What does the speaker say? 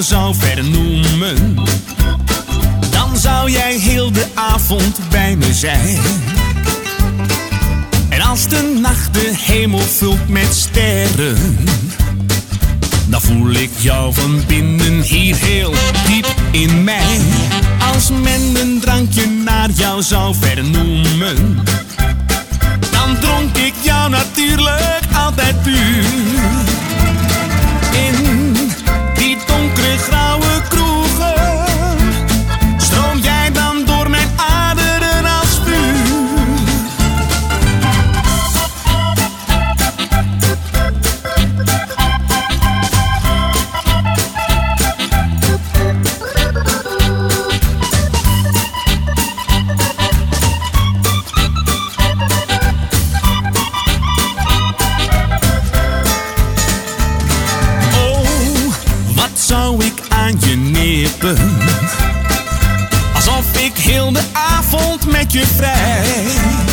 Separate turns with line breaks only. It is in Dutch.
jou zou vernoemen, dan zou jij heel de avond bij me zijn. En als de nacht de hemel vult met sterren, dan voel ik jou van binnen hier heel diep in mij. Als men een drankje naar jou zou vernoemen, dan dronk ik jou natuurlijk altijd zou ik aan je nippen? Alsof ik heel de avond met je vrij.